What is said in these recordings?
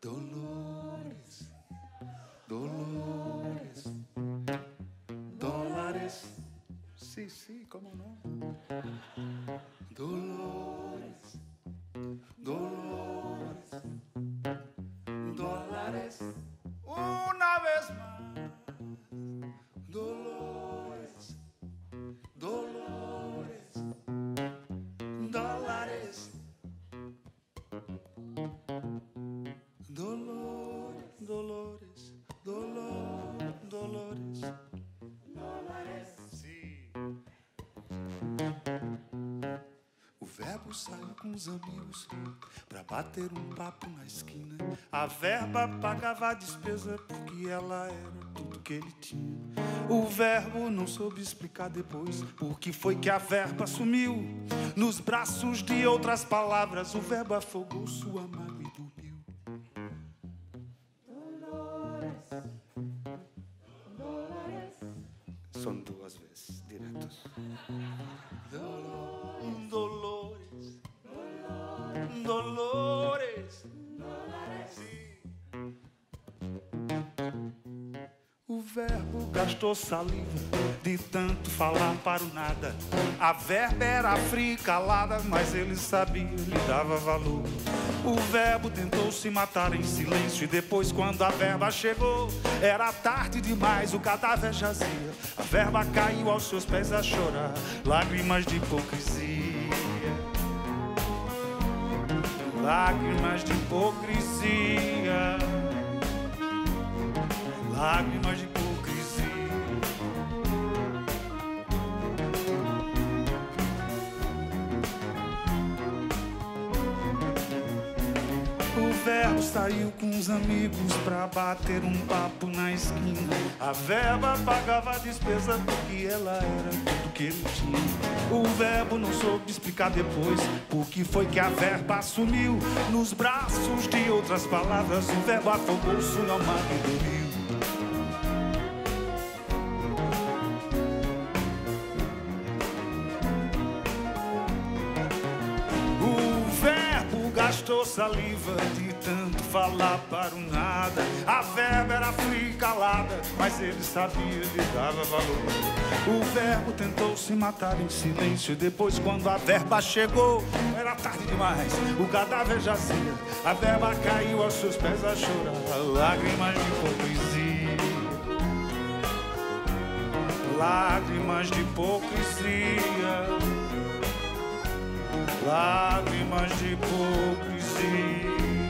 Dolores, Dolores, dólares. Sí, sí, cómo no. Saiu com os amigos pra bater um papo na esquina. A verba pagava a despesa porque ela era tudo que ele tinha. O verbo não soube explicar depois por que foi que a verba sumiu. Nos braços de outras palavras, o verbo afogou sua mágoa e dormiu. São duas vezes, diretos. Dolores. Sim. O verbo gastou saliva de tanto falar para o nada. A verba era fria calada, mas ele sabia, lhe dava valor. O verbo tentou se matar em silêncio e depois, quando a verba chegou, era tarde demais, o cadáver jazia. A verba caiu aos seus pés a chorar, lágrimas de hipocrisia. Lágrimas de hipocrisia. Lágrimas de verbo saiu com os amigos pra bater um papo na esquina. A verba pagava a despesa porque ela era tudo que ele tinha. O verbo não soube explicar depois por que foi que a verba sumiu. Nos braços de outras palavras, o verbo afogou sua alma e dormiu. Gastou saliva de tanto falar para o nada. A verba era fria e calada, mas ele sabia, lhe dava valor. O verbo tentou se matar em silêncio. Depois, quando a verba chegou, era tarde demais. O cadáver jazia, a verba caiu aos seus pés a chorar. Lágrimas de hipocrisia. Lágrimas de hipocrisia lágrimas de hipocrisia.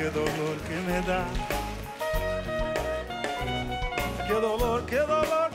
Que dolor que me da. Que dolor, que dolor